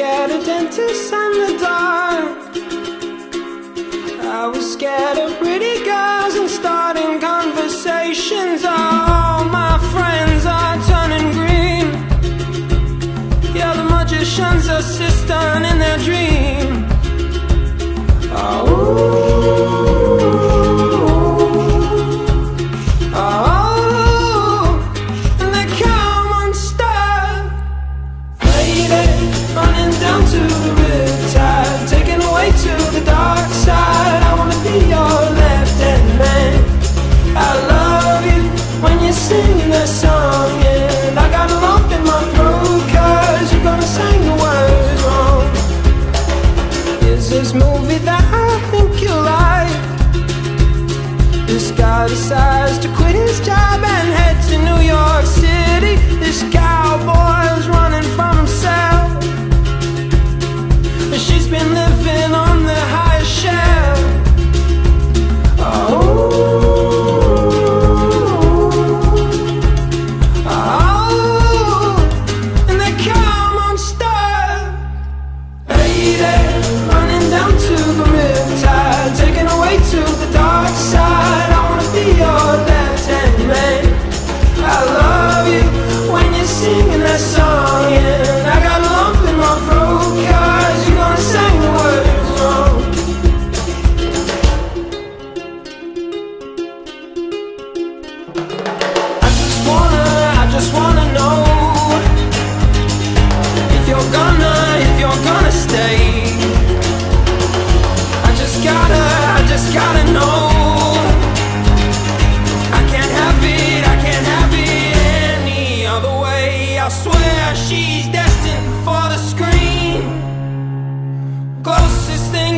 apprentice and the dark. I was scared of pretty girls and starting conversations. All my friends are turning green. Yeah, the magician's assistant in their dream. Oh, singing that song, and I got a lump in my throat, cause you're gonna sing the words wrong. Is this movie that I think you like? This guy decides to quit his job and head to New York City. This cowboy's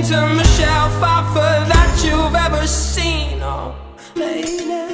to Michelle Pfeiffer that you've ever seen. Oh, running